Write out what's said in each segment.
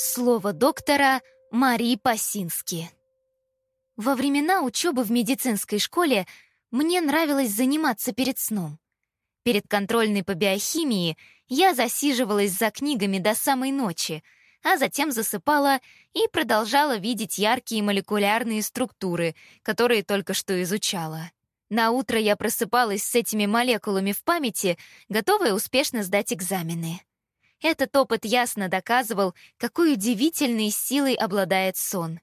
Слово доктора Марии Пасински. Во времена учебы в медицинской школе мне нравилось заниматься перед сном. Перед контрольной по биохимии я засиживалась за книгами до самой ночи, а затем засыпала и продолжала видеть яркие молекулярные структуры, которые только что изучала. На утро я просыпалась с этими молекулами в памяти, готовая успешно сдать экзамены. Этот опыт ясно доказывал, какой удивительной силой обладает сон.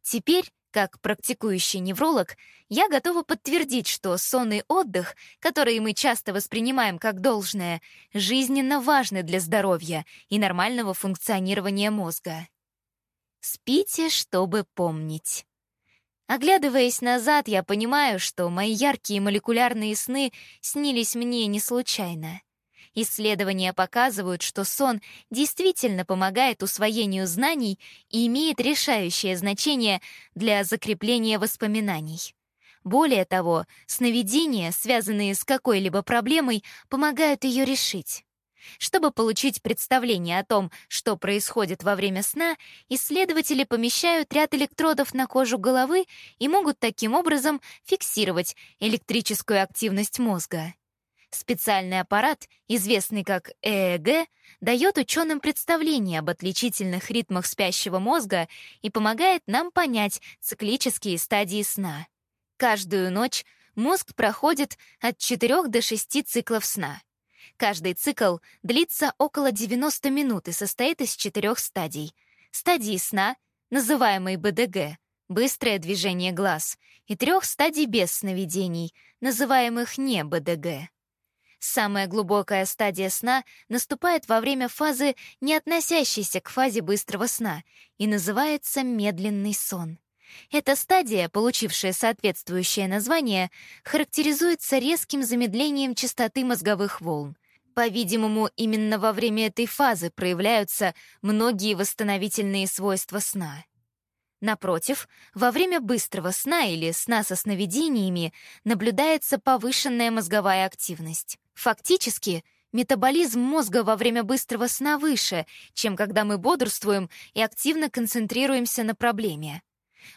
Теперь, как практикующий невролог, я готова подтвердить, что сон и отдых, которые мы часто воспринимаем как должное, жизненно важны для здоровья и нормального функционирования мозга. Спите, чтобы помнить. Оглядываясь назад, я понимаю, что мои яркие молекулярные сны снились мне не случайно. Исследования показывают, что сон действительно помогает усвоению знаний и имеет решающее значение для закрепления воспоминаний. Более того, сновидения, связанные с какой-либо проблемой, помогают ее решить. Чтобы получить представление о том, что происходит во время сна, исследователи помещают ряд электродов на кожу головы и могут таким образом фиксировать электрическую активность мозга. Специальный аппарат, известный как ЭЭГ, дает ученым представление об отличительных ритмах спящего мозга и помогает нам понять циклические стадии сна. Каждую ночь мозг проходит от 4 до 6 циклов сна. Каждый цикл длится около 90 минут и состоит из четырех стадий. Стадии сна, называемой БДГ, быстрое движение глаз, и трех стадий без сновидений, называемых не БДГ. Самая глубокая стадия сна наступает во время фазы, не относящейся к фазе быстрого сна, и называется медленный сон. Эта стадия, получившая соответствующее название, характеризуется резким замедлением частоты мозговых волн. По-видимому, именно во время этой фазы проявляются многие восстановительные свойства сна. Напротив, во время быстрого сна или сна со сновидениями наблюдается повышенная мозговая активность. Фактически, метаболизм мозга во время быстрого сна выше, чем когда мы бодрствуем и активно концентрируемся на проблеме.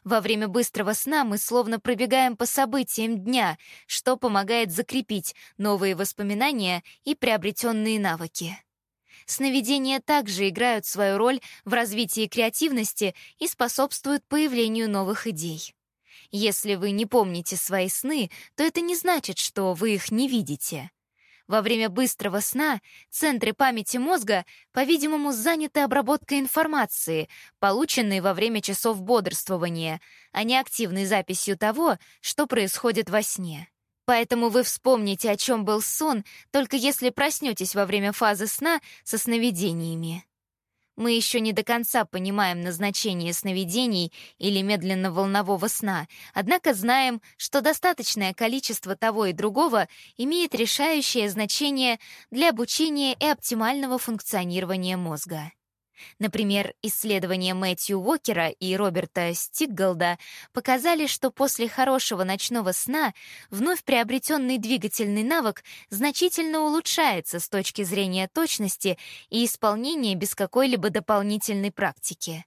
Во время быстрого сна мы словно пробегаем по событиям дня, что помогает закрепить новые воспоминания и приобретенные навыки. Сновидения также играют свою роль в развитии креативности и способствуют появлению новых идей. Если вы не помните свои сны, то это не значит, что вы их не видите. Во время быстрого сна центры памяти мозга, по-видимому, заняты обработкой информации, полученной во время часов бодрствования, а не активной записью того, что происходит во сне. Поэтому вы вспомните, о чем был сон, только если проснетесь во время фазы сна со сновидениями. Мы еще не до конца понимаем назначение сновидений или медленно-волнового сна, однако знаем, что достаточное количество того и другого имеет решающее значение для обучения и оптимального функционирования мозга. Например, исследования Мэтью Уокера и Роберта Стигголда показали, что после хорошего ночного сна вновь приобретенный двигательный навык значительно улучшается с точки зрения точности и исполнения без какой-либо дополнительной практики.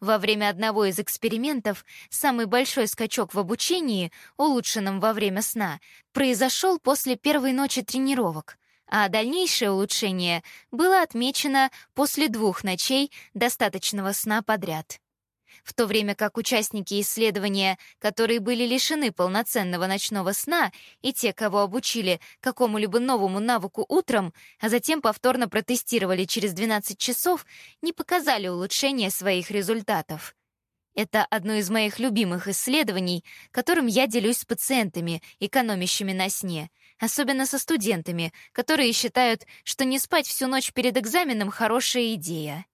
Во время одного из экспериментов самый большой скачок в обучении, улучшенном во время сна, произошел после первой ночи тренировок — а дальнейшее улучшение было отмечено после двух ночей достаточного сна подряд. В то время как участники исследования, которые были лишены полноценного ночного сна, и те, кого обучили какому-либо новому навыку утром, а затем повторно протестировали через 12 часов, не показали улучшения своих результатов. Это одно из моих любимых исследований, которым я делюсь с пациентами, экономящими на сне — особенно со студентами, которые считают, что не спать всю ночь перед экзаменом — хорошая идея.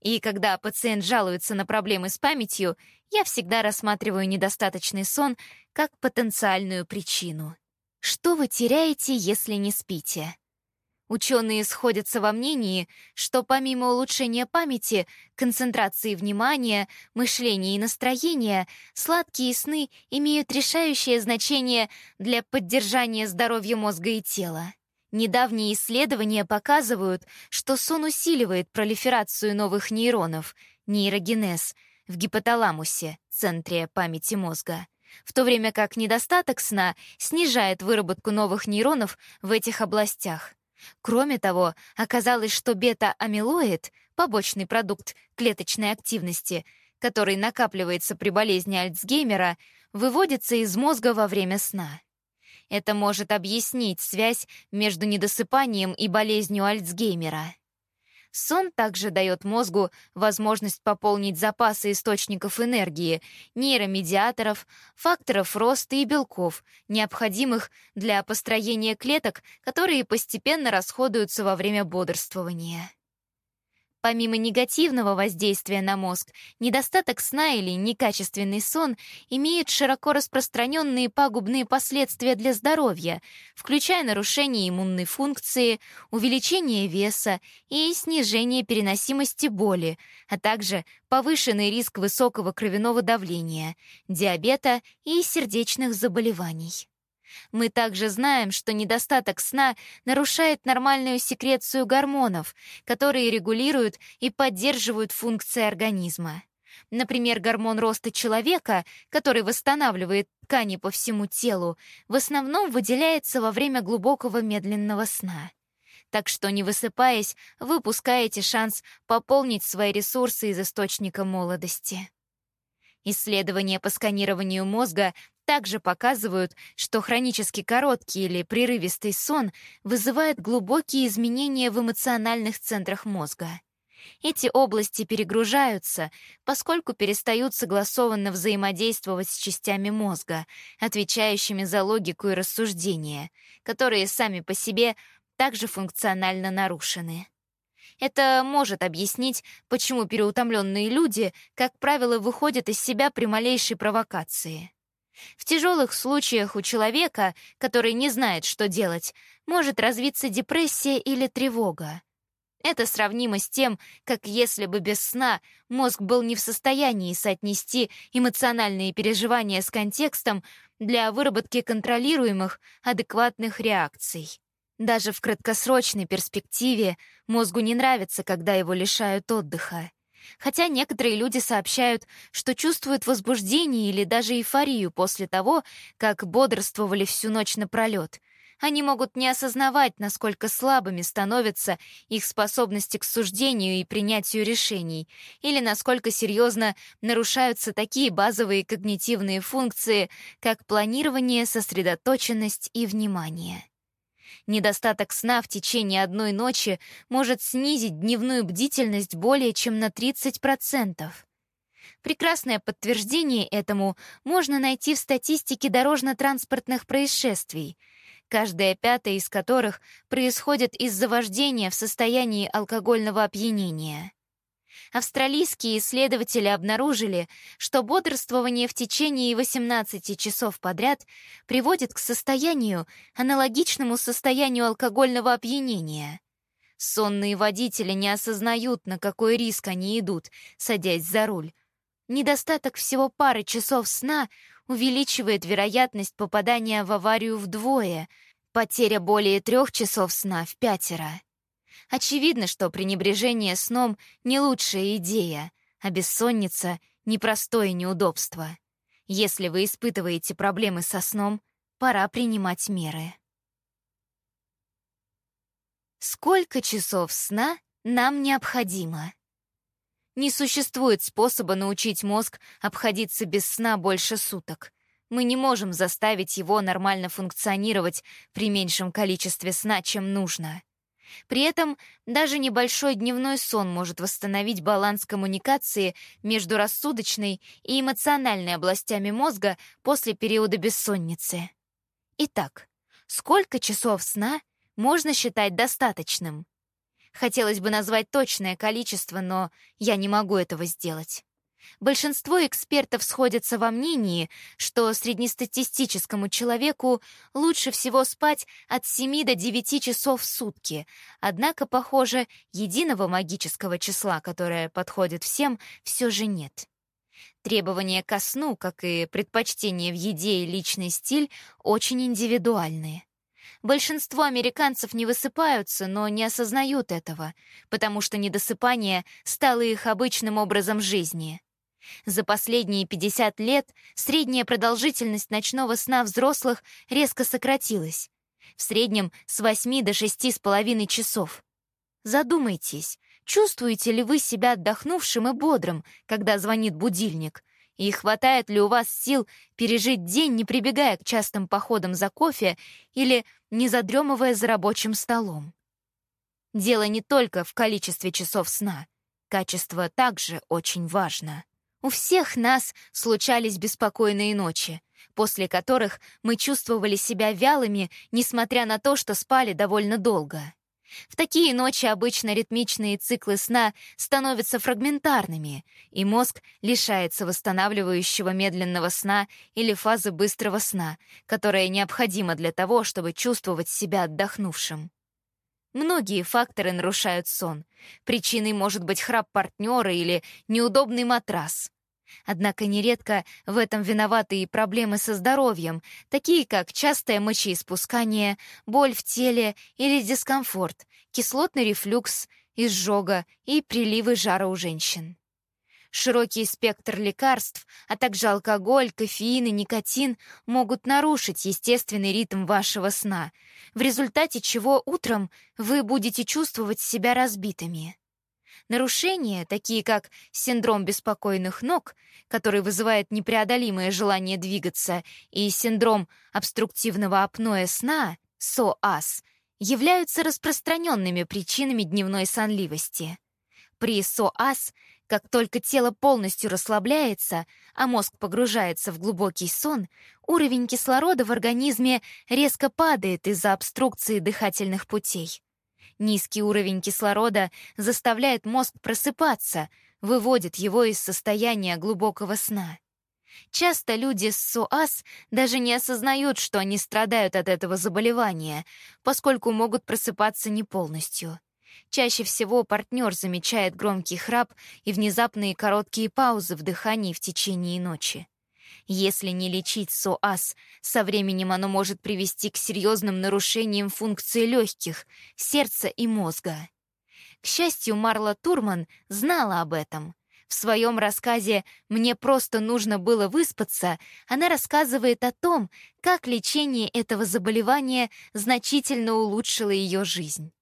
И когда пациент жалуется на проблемы с памятью, я всегда рассматриваю недостаточный сон как потенциальную причину. Что вы теряете, если не спите? Ученые сходятся во мнении, что помимо улучшения памяти, концентрации внимания, мышления и настроения, сладкие сны имеют решающее значение для поддержания здоровья мозга и тела. Недавние исследования показывают, что сон усиливает пролиферацию новых нейронов, нейрогенез, в гипоталамусе, центре памяти мозга, в то время как недостаток сна снижает выработку новых нейронов в этих областях. Кроме того, оказалось, что бета-амилоид, побочный продукт клеточной активности, который накапливается при болезни Альцгеймера, выводится из мозга во время сна. Это может объяснить связь между недосыпанием и болезнью Альцгеймера. Сон также дает мозгу возможность пополнить запасы источников энергии, нейромедиаторов, факторов роста и белков, необходимых для построения клеток, которые постепенно расходуются во время бодрствования. Помимо негативного воздействия на мозг, недостаток сна или некачественный сон имеют широко распространенные пагубные последствия для здоровья, включая нарушение иммунной функции, увеличение веса и снижение переносимости боли, а также повышенный риск высокого кровяного давления, диабета и сердечных заболеваний. Мы также знаем, что недостаток сна нарушает нормальную секрецию гормонов, которые регулируют и поддерживают функции организма. Например, гормон роста человека, который восстанавливает ткани по всему телу, в основном выделяется во время глубокого медленного сна. Так что, не высыпаясь, вы упускаете шанс пополнить свои ресурсы из источника молодости. Исследования по сканированию мозга также показывают, что хронически короткий или прерывистый сон вызывает глубокие изменения в эмоциональных центрах мозга. Эти области перегружаются, поскольку перестают согласованно взаимодействовать с частями мозга, отвечающими за логику и рассуждения, которые сами по себе также функционально нарушены. Это может объяснить, почему переутомленные люди, как правило, выходят из себя при малейшей провокации. В тяжелых случаях у человека, который не знает, что делать, может развиться депрессия или тревога. Это сравнимо с тем, как если бы без сна мозг был не в состоянии соотнести эмоциональные переживания с контекстом для выработки контролируемых, адекватных реакций. Даже в краткосрочной перспективе мозгу не нравится, когда его лишают отдыха. Хотя некоторые люди сообщают, что чувствуют возбуждение или даже эйфорию после того, как бодрствовали всю ночь напролет. Они могут не осознавать, насколько слабыми становятся их способности к суждению и принятию решений, или насколько серьезно нарушаются такие базовые когнитивные функции, как планирование, сосредоточенность и внимание. Недостаток сна в течение одной ночи может снизить дневную бдительность более чем на 30%. Прекрасное подтверждение этому можно найти в статистике дорожно-транспортных происшествий, каждая пятая из которых происходит из-за вождения в состоянии алкогольного опьянения. Австралийские исследователи обнаружили, что бодрствование в течение 18 часов подряд приводит к состоянию, аналогичному состоянию алкогольного опьянения. Сонные водители не осознают, на какой риск они идут, садясь за руль. Недостаток всего пары часов сна увеличивает вероятность попадания в аварию вдвое, потеря более трех часов сна в пятеро. Очевидно, что пренебрежение сном — не лучшая идея, а бессонница — непростое неудобство. Если вы испытываете проблемы со сном, пора принимать меры. Сколько часов сна нам необходимо? Не существует способа научить мозг обходиться без сна больше суток. Мы не можем заставить его нормально функционировать при меньшем количестве сна, чем нужно. При этом даже небольшой дневной сон может восстановить баланс коммуникации между рассудочной и эмоциональной областями мозга после периода бессонницы. Итак, сколько часов сна можно считать достаточным? Хотелось бы назвать точное количество, но я не могу этого сделать. Большинство экспертов сходятся во мнении, что среднестатистическому человеку лучше всего спать от 7 до 9 часов в сутки, однако, похоже, единого магического числа, которое подходит всем, все же нет. Требования ко сну, как и предпочтения в еде и личный стиль, очень индивидуальные. Большинство американцев не высыпаются, но не осознают этого, потому что недосыпание стало их обычным образом жизни. За последние 50 лет средняя продолжительность ночного сна взрослых резко сократилась, в среднем с 8 до 6,5 часов. Задумайтесь, чувствуете ли вы себя отдохнувшим и бодрым, когда звонит будильник, и хватает ли у вас сил пережить день, не прибегая к частым походам за кофе или не задремывая за рабочим столом. Дело не только в количестве часов сна. Качество также очень важно. У всех нас случались беспокойные ночи, после которых мы чувствовали себя вялыми, несмотря на то, что спали довольно долго. В такие ночи обычно ритмичные циклы сна становятся фрагментарными, и мозг лишается восстанавливающего медленного сна или фазы быстрого сна, которая необходима для того, чтобы чувствовать себя отдохнувшим. Многие факторы нарушают сон. Причиной может быть храп партнера или неудобный матрас. Однако нередко в этом виноваты и проблемы со здоровьем, такие как частое мочеиспускание, боль в теле или дискомфорт, кислотный рефлюкс, изжога и приливы жара у женщин. Широкий спектр лекарств, а также алкоголь, кофеин и никотин могут нарушить естественный ритм вашего сна, в результате чего утром вы будете чувствовать себя разбитыми. Нарушения, такие как синдром беспокойных ног, который вызывает непреодолимое желание двигаться, и синдром обструктивного апноэ сна, СОАС, являются распространенными причинами дневной сонливости. При СОАС, как только тело полностью расслабляется, а мозг погружается в глубокий сон, уровень кислорода в организме резко падает из-за обструкции дыхательных путей. Низкий уровень кислорода заставляет мозг просыпаться, выводит его из состояния глубокого сна. Часто люди с СОАС даже не осознают, что они страдают от этого заболевания, поскольку могут просыпаться не полностью. Чаще всего партнер замечает громкий храп и внезапные короткие паузы в дыхании в течение ночи. Если не лечить СОАС, со временем оно может привести к серьезным нарушениям функции легких, сердца и мозга. К счастью, Марла Турман знала об этом. В своем рассказе «Мне просто нужно было выспаться» она рассказывает о том, как лечение этого заболевания значительно улучшило ее жизнь.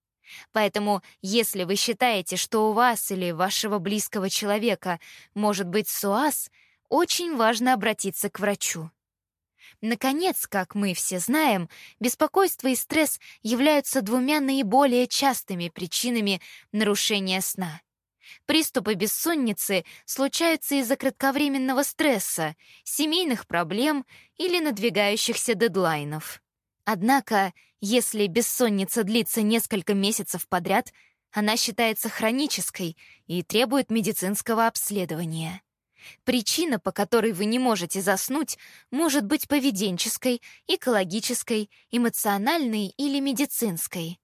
Поэтому, если вы считаете, что у вас или вашего близкого человека может быть СОАС, очень важно обратиться к врачу. Наконец, как мы все знаем, беспокойство и стресс являются двумя наиболее частыми причинами нарушения сна. Приступы бессонницы случаются из-за кратковременного стресса, семейных проблем или надвигающихся дедлайнов. Однако, если бессонница длится несколько месяцев подряд, она считается хронической и требует медицинского обследования. Причина, по которой вы не можете заснуть, может быть поведенческой, экологической, эмоциональной или медицинской.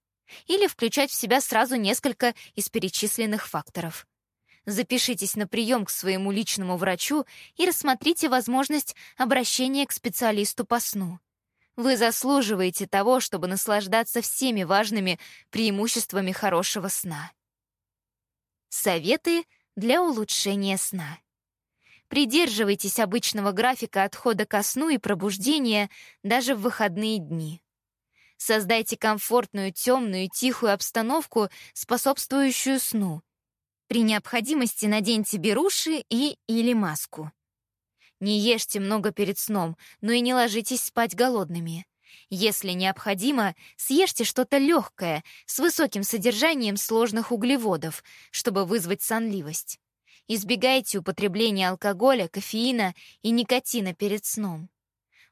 Или включать в себя сразу несколько из перечисленных факторов. Запишитесь на прием к своему личному врачу и рассмотрите возможность обращения к специалисту по сну. Вы заслуживаете того, чтобы наслаждаться всеми важными преимуществами хорошего сна. Советы для улучшения сна. Придерживайтесь обычного графика отхода ко сну и пробуждения даже в выходные дни. Создайте комфортную, темную, тихую обстановку, способствующую сну. При необходимости наденьте беруши и или маску. Не ешьте много перед сном, но и не ложитесь спать голодными. Если необходимо, съешьте что-то легкое, с высоким содержанием сложных углеводов, чтобы вызвать сонливость. Избегайте употребления алкоголя, кофеина и никотина перед сном.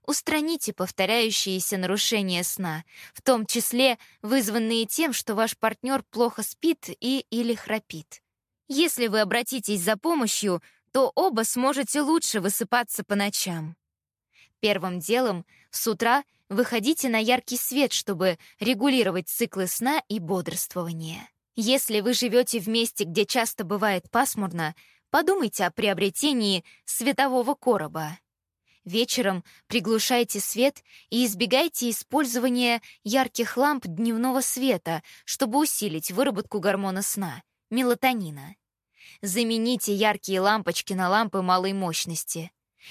Устраните повторяющиеся нарушения сна, в том числе вызванные тем, что ваш партнер плохо спит и или храпит. Если вы обратитесь за помощью, то оба сможете лучше высыпаться по ночам. Первым делом с утра выходите на яркий свет, чтобы регулировать циклы сна и бодрствования. Если вы живете в месте, где часто бывает пасмурно, подумайте о приобретении светового короба. Вечером приглушайте свет и избегайте использования ярких ламп дневного света, чтобы усилить выработку гормона сна — мелатонина. Замените яркие лампочки на лампы малой мощности.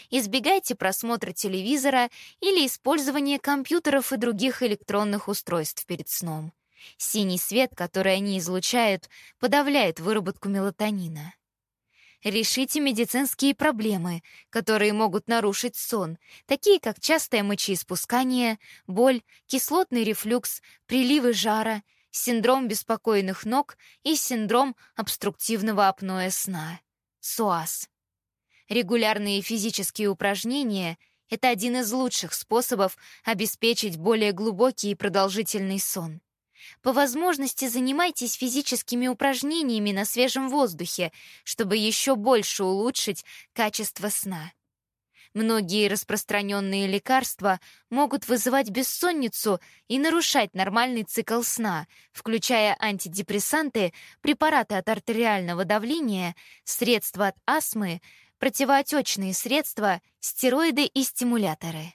Избегайте просмотра телевизора или использования компьютеров и других электронных устройств перед сном. Синий свет, который они излучают, подавляет выработку мелатонина. Решите медицинские проблемы, которые могут нарушить сон, такие как частое мочеиспускание, боль, кислотный рефлюкс, приливы жара, синдром беспокойных ног и синдром обструктивного апноэ сна, СОАС. Регулярные физические упражнения — это один из лучших способов обеспечить более глубокий и продолжительный сон. По возможности занимайтесь физическими упражнениями на свежем воздухе, чтобы еще больше улучшить качество сна. Многие распространенные лекарства могут вызывать бессонницу и нарушать нормальный цикл сна, включая антидепрессанты, препараты от артериального давления, средства от астмы, противоотечные средства, стероиды и стимуляторы.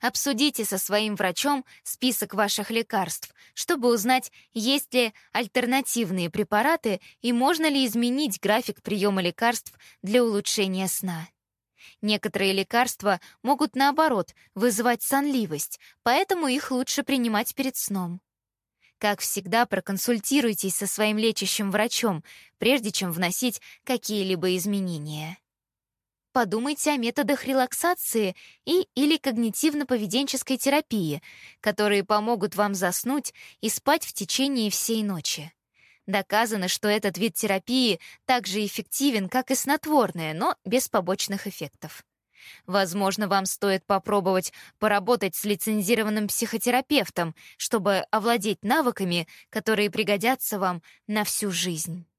Обсудите со своим врачом список ваших лекарств, чтобы узнать, есть ли альтернативные препараты и можно ли изменить график приема лекарств для улучшения сна. Некоторые лекарства могут, наоборот, вызывать сонливость, поэтому их лучше принимать перед сном. Как всегда, проконсультируйтесь со своим лечащим врачом, прежде чем вносить какие-либо изменения. Подумайте о методах релаксации и или когнитивно-поведенческой терапии, которые помогут вам заснуть и спать в течение всей ночи. Доказано, что этот вид терапии так же эффективен, как и снотворное, но без побочных эффектов. Возможно, вам стоит попробовать поработать с лицензированным психотерапевтом, чтобы овладеть навыками, которые пригодятся вам на всю жизнь.